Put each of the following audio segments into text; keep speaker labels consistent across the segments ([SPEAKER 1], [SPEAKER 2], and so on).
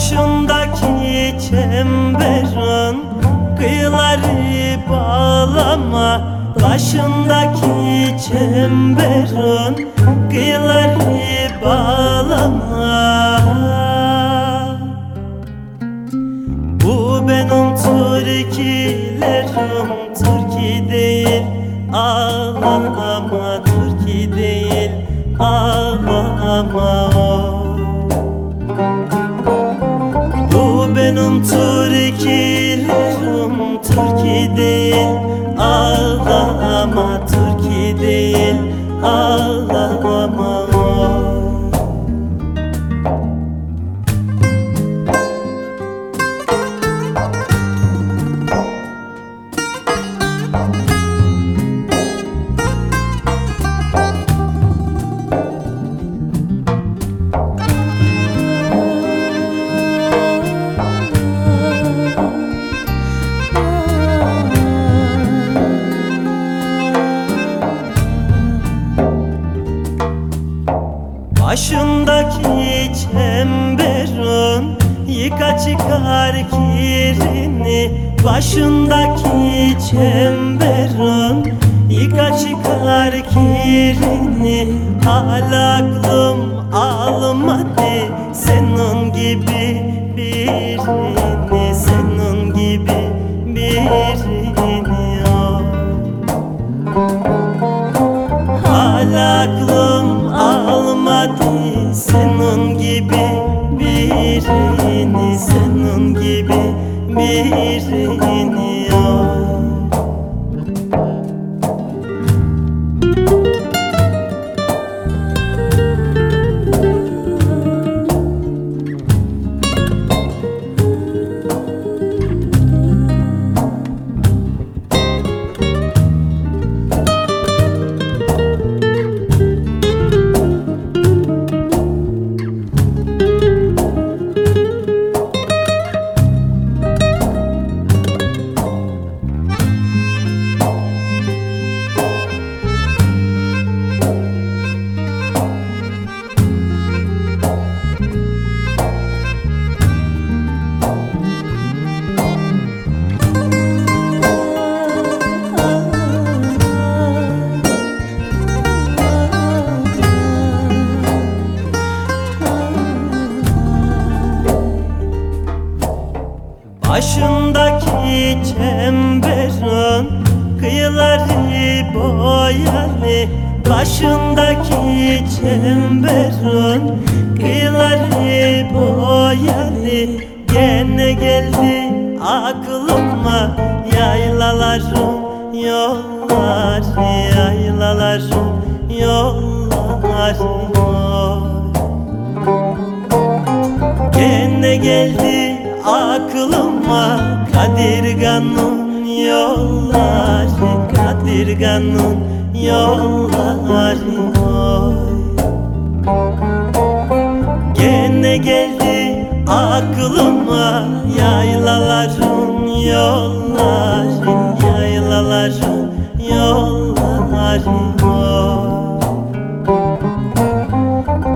[SPEAKER 1] başındaki çemberin Kıyıları bağlama. Başındaki çemberin Kıyıları bağlama. Değil Ağlama Türkiye değil Ağlama Başındaki çemberin Yıka çıkar kirini. Başındaki çemberin Yıka çıkar kirini. Hala aklım almadı Senin gibi birini almadı senin gibi birini Senin gibi birini Başındaki çemberin kıyıları boyalı Başındaki çemberin kıyıları boyalı Gene geldi aklıma yaylaların yolları Yaylaların yolları. Gene geldi aklıma Kadirgan'ın yolları Kadirgan'ın yolları oy. Gene geldi aklıma Yaylaların yolları Yaylaların yolları oy.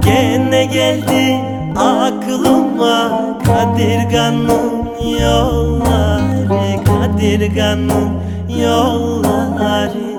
[SPEAKER 1] Gene geldi aklıma Kadirgan'ın yolları Kadirgan'ın yolları